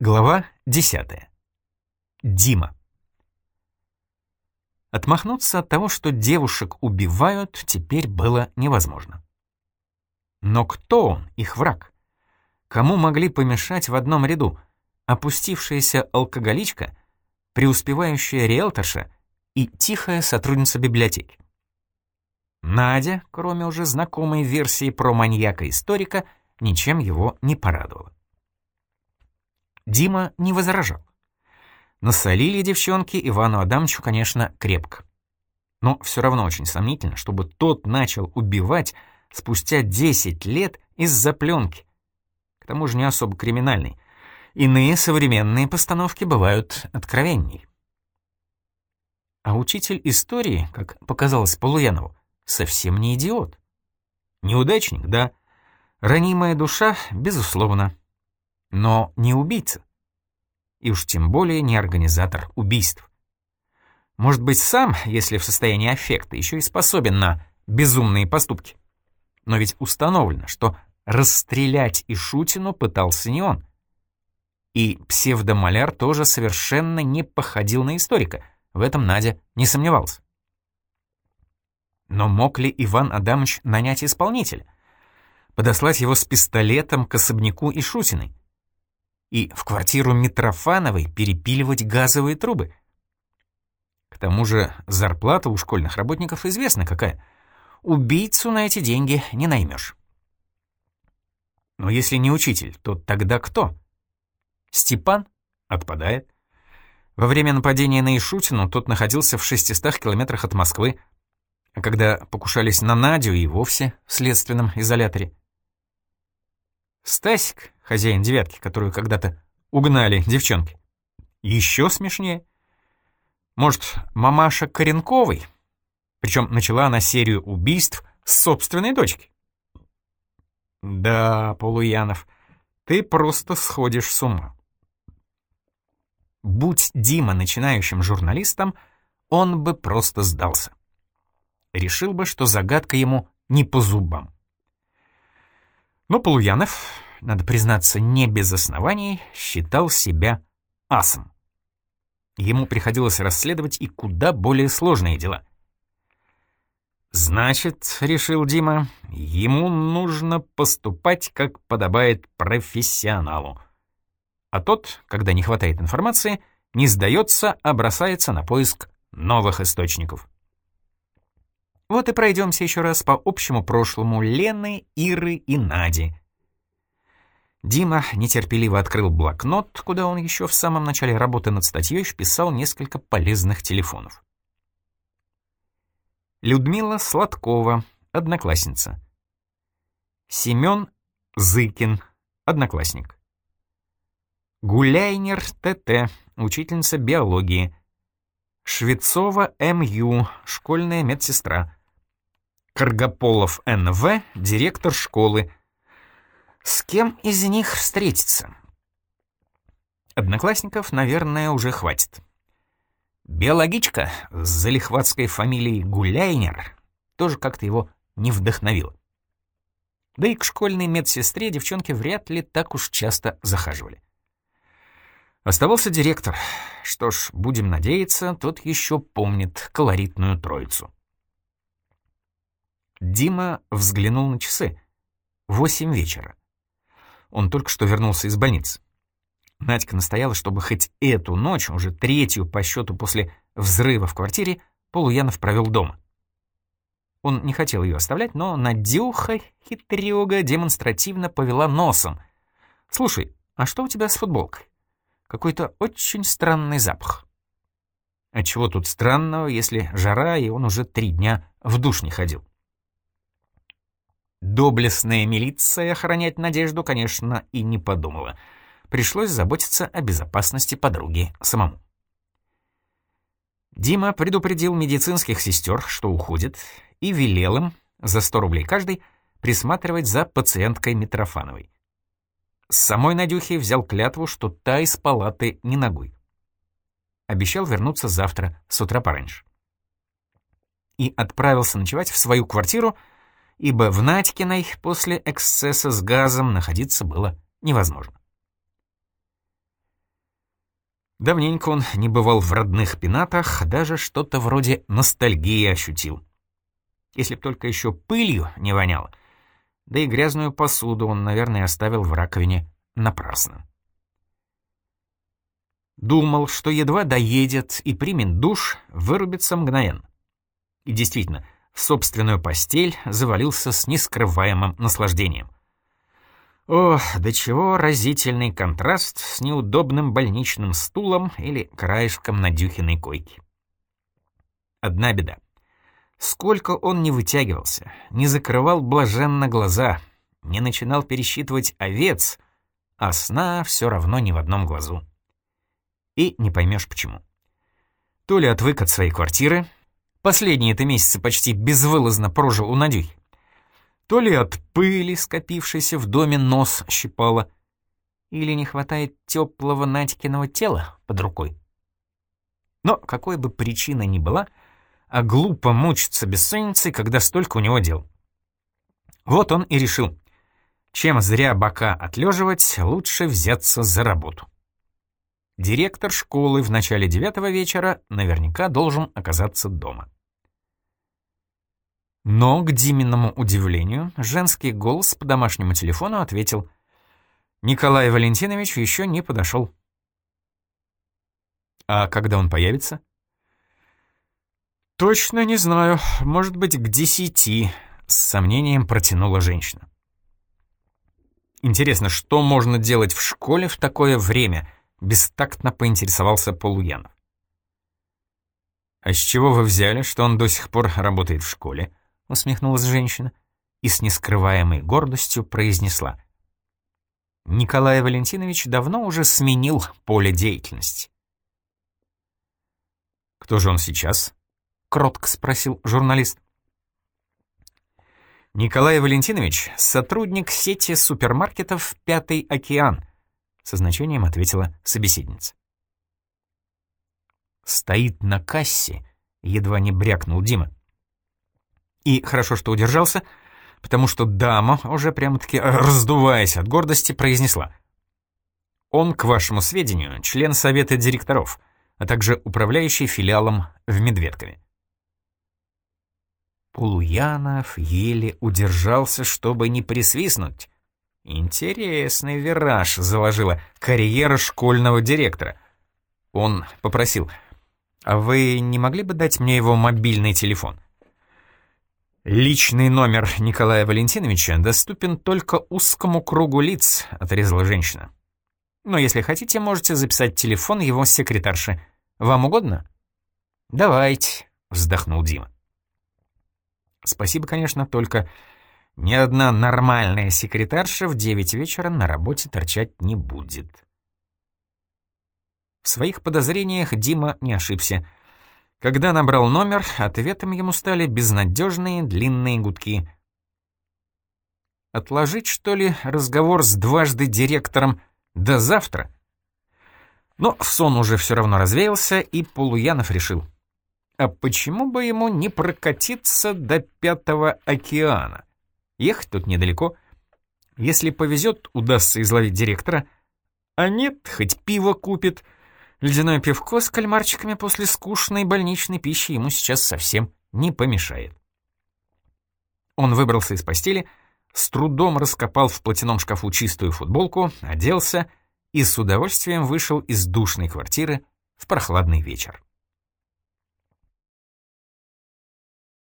Глава 10. Дима. Отмахнуться от того, что девушек убивают, теперь было невозможно. Но кто он, их враг? Кому могли помешать в одном ряду опустившаяся алкоголичка, преуспевающая риэлторша и тихая сотрудница библиотеки? Надя, кроме уже знакомой версии про маньяка-историка, ничем его не порадовала. Дима не возражал. Насолили девчонки Ивану Адамовичу, конечно, крепко. Но все равно очень сомнительно, чтобы тот начал убивать спустя 10 лет из-за пленки. К тому же не особо криминальный. Иные современные постановки бывают откровенней. А учитель истории, как показалось Полуянову, совсем не идиот. Неудачник, да. Ранимая душа, безусловно но не убийца. И уж тем более не организатор убийств. Может быть, сам, если в состоянии аффекта, еще и способен на безумные поступки. Но ведь установлено, что расстрелять Ишутину пытался не он. И псевдомаляр тоже совершенно не походил на историка, в этом Надя не сомневался. Но мог ли Иван Адамович нанять исполнителя? Подослать его с пистолетом к особняку Ишутиной? И в квартиру Митрофановой перепиливать газовые трубы. К тому же зарплата у школьных работников известна какая. Убийцу на эти деньги не наймешь. Но если не учитель, то тогда кто? Степан? Отпадает. Во время нападения на Ишутину тот находился в 600 километрах от Москвы, а когда покушались на Надю и вовсе в следственном изоляторе. Стасик, хозяин девятки, которую когда-то угнали девчонки. Еще смешнее. Может, мамаша Коренковой? Причем начала она серию убийств с собственной дочки. Да, Полуянов, ты просто сходишь с ума. Будь Дима начинающим журналистом, он бы просто сдался. Решил бы, что загадка ему не по зубам. Но Полуянов, надо признаться, не без оснований, считал себя асом. Ему приходилось расследовать и куда более сложные дела. «Значит, — решил Дима, — ему нужно поступать, как подобает профессионалу. А тот, когда не хватает информации, не сдается, а бросается на поиск новых источников». Вот и пройдемся еще раз по общему прошлому Лены, Иры и Нади. Дима нетерпеливо открыл блокнот, куда он еще в самом начале работы над статьей вписал несколько полезных телефонов. Людмила Сладкова, одноклассница. Семен Зыкин, одноклассник. Гуляйнер ТТ, учительница биологии. Швецова М.Ю., школьная медсестра. Каргополов Н.В., директор школы. С кем из них встретиться? Одноклассников, наверное, уже хватит. Биологичка с залихватской фамилией Гуляйнер тоже как-то его не вдохновила. Да и к школьной медсестре девчонки вряд ли так уж часто захаживали. Оставался директор. Что ж, будем надеяться, тот еще помнит колоритную троицу. Дима взглянул на часы. Восемь вечера. Он только что вернулся из больницы. Надька настояла, чтобы хоть эту ночь, уже третью по счету после взрыва в квартире, Полуянов провел дома. Он не хотел ее оставлять, но Надюха, хитрюга, демонстративно повела носом. «Слушай, а что у тебя с футболкой? Какой-то очень странный запах». А чего тут странного, если жара, и он уже три дня в душ не ходил? Доблестная милиция охранять Надежду, конечно, и не подумала. Пришлось заботиться о безопасности подруги самому. Дима предупредил медицинских сестер, что уходит, и велел им, за 100 рублей каждый, присматривать за пациенткой Митрофановой. С самой Надюхи взял клятву, что та из палаты не ногой. Обещал вернуться завтра с утра пораньше. И отправился ночевать в свою квартиру — ибо в Надькиной после эксцесса с газом находиться было невозможно. Давненько он не бывал в родных пенатах, даже что-то вроде ностальгии ощутил. Если б только еще пылью не воняло. Да и грязную посуду он, наверное, оставил в раковине напрасно. Думал, что едва доедет и примет душ, вырубится мгновенно. И действительно, в собственную постель завалился с нескрываемым наслаждением. О, до чего разительный контраст с неудобным больничным стулом или краешком надюхиной койки. Одна беда. Сколько он не вытягивался, не закрывал блаженно глаза, не начинал пересчитывать овец, а сна все равно ни в одном глазу. И не поймешь почему. То ли отвык от своей квартиры, последние-то месяцы почти безвылазно прожил у Надюхи, то ли от пыли, скопившейся в доме, нос щипало, или не хватает теплого Надькиного тела под рукой. Но какой бы причина ни была, а глупо мучиться бессонницей, когда столько у него дел. Вот он и решил. Чем зря бока отлеживать, лучше взяться за работу. Директор школы в начале девятого вечера наверняка должен оказаться дома. Но, к Диминому удивлению, женский голос по домашнему телефону ответил «Николай Валентинович еще не подошел». «А когда он появится?» «Точно не знаю. Может быть, к десяти», — с сомнением протянула женщина. «Интересно, что можно делать в школе в такое время?» — бестактно поинтересовался Полуянов. «А с чего вы взяли, что он до сих пор работает в школе?» — усмехнулась женщина и с нескрываемой гордостью произнесла. Николай Валентинович давно уже сменил поле деятельности. «Кто же он сейчас?» — кротко спросил журналист. «Николай Валентинович — сотрудник сети супермаркетов «Пятый океан», — со значением ответила собеседница. «Стоит на кассе», — едва не брякнул Дима. И хорошо, что удержался, потому что дама, уже прямо-таки раздуваясь от гордости, произнесла. «Он, к вашему сведению, член совета директоров, а также управляющий филиалом в Медведкове». Полуянов еле удержался, чтобы не присвистнуть. Интересный вираж заложила карьера школьного директора. Он попросил, «А вы не могли бы дать мне его мобильный телефон?» «Личный номер Николая Валентиновича доступен только узкому кругу лиц», — отрезала женщина. «Но если хотите, можете записать телефон его секретарши. Вам угодно?» «Давайте», — вздохнул Дима. «Спасибо, конечно, только ни одна нормальная секретарша в девять вечера на работе торчать не будет». В своих подозрениях Дима не ошибся — когда набрал номер, ответом ему стали безнадежные длинные гудки. Отложить, что ли, разговор с дважды директором до завтра? Но сон уже все равно развеялся, и Полуянов решил. А почему бы ему не прокатиться до Пятого океана? Ехать тут недалеко. Если повезет, удастся изловить директора. А нет, хоть пиво купит — Ледяное пивко с кальмарчиками после скучной больничной пищи ему сейчас совсем не помешает. Он выбрался из постели, с трудом раскопал в платяном шкафу чистую футболку, оделся и с удовольствием вышел из душной квартиры в прохладный вечер.